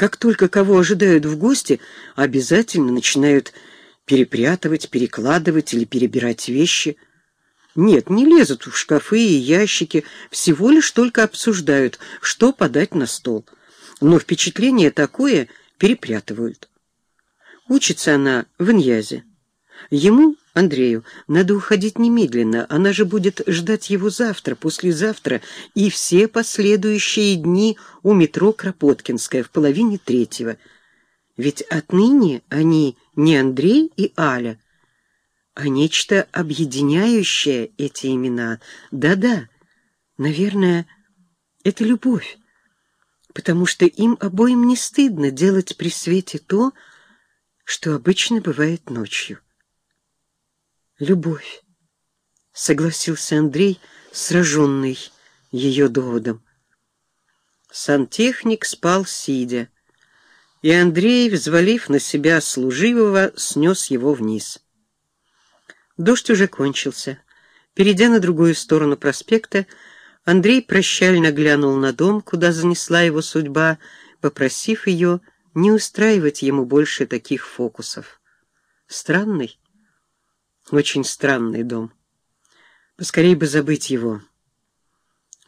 Как только кого ожидают в гости, обязательно начинают перепрятывать, перекладывать или перебирать вещи. Нет, не лезут в шкафы и ящики, всего лишь только обсуждают, что подать на стол. Но впечатление такое перепрятывают. Учится она в Иньязе. Ему, Андрею, надо уходить немедленно, она же будет ждать его завтра, послезавтра и все последующие дни у метро Кропоткинская в половине третьего. Ведь отныне они не Андрей и Аля, а нечто объединяющее эти имена. Да-да, наверное, это любовь, потому что им обоим не стыдно делать при свете то, что обычно бывает ночью. «Любовь», — согласился Андрей, сраженный ее доводом. Сантехник спал сидя, и Андрей, взвалив на себя служивого, снес его вниз. Дождь уже кончился. Перейдя на другую сторону проспекта, Андрей прощально глянул на дом, куда занесла его судьба, попросив ее не устраивать ему больше таких фокусов. Странный, очень странный дом. Поскорей бы забыть его.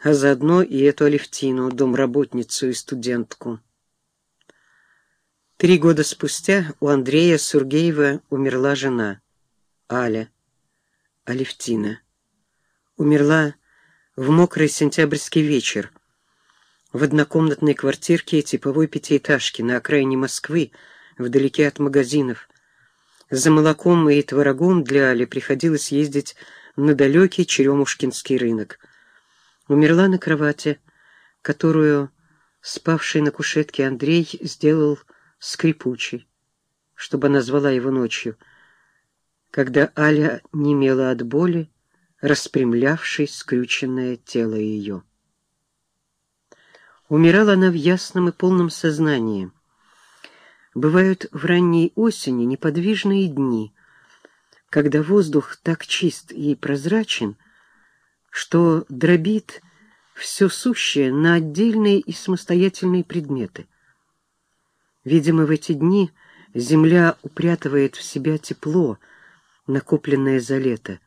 А заодно и эту Алевтину, домработницу и студентку. Три года спустя у Андрея Сургеева умерла жена, Аля, Алевтина. Умерла в мокрый сентябрьский вечер в однокомнатной квартирке типовой пятиэтажки на окраине Москвы, вдалеке от магазинов, за молоком и творогом для Али приходилось ездить на далекий Черемушкинский рынок. Умерла на кровати, которую спавший на кушетке Андрей сделал скрипучей, чтобы она звала его ночью, когда Аля немела от боли, распрямлявшей скрюченное тело ее. Умирала она в ясном и полном сознании, Бывают в ранней осени неподвижные дни, когда воздух так чист и прозрачен, что дробит все сущее на отдельные и самостоятельные предметы. Видимо, в эти дни земля упрятывает в себя тепло, накопленное за лето,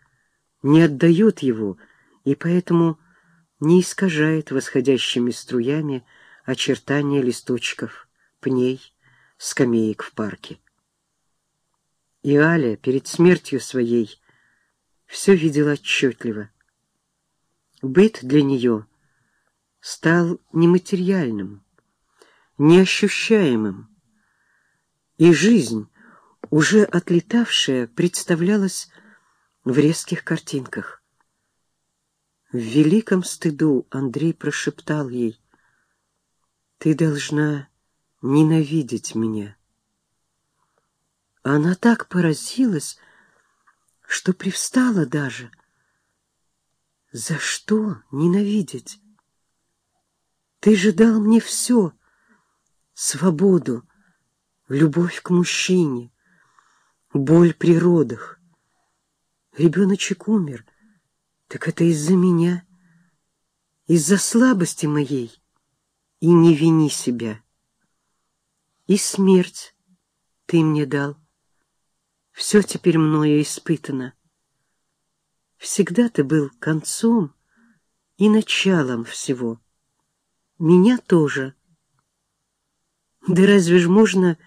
не отдает его и поэтому не искажает восходящими струями очертания листочков, пней, скамеек в парке. И Аля перед смертью своей все видела отчетливо. Быт для нее стал нематериальным, неощущаемым, и жизнь, уже отлетавшая, представлялась в резких картинках. В великом стыду Андрей прошептал ей, «Ты должна ненавидеть меня. Она так поразилась, что привстала даже. За что ненавидеть? Ты же дал мне все — свободу, любовь к мужчине, боль при родах. Ребеночек умер, так это из-за меня, из-за слабости моей, и не вини себя. И смерть ты мне дал. Все теперь мною испытано. Всегда ты был концом и началом всего. Меня тоже. Да разве ж можно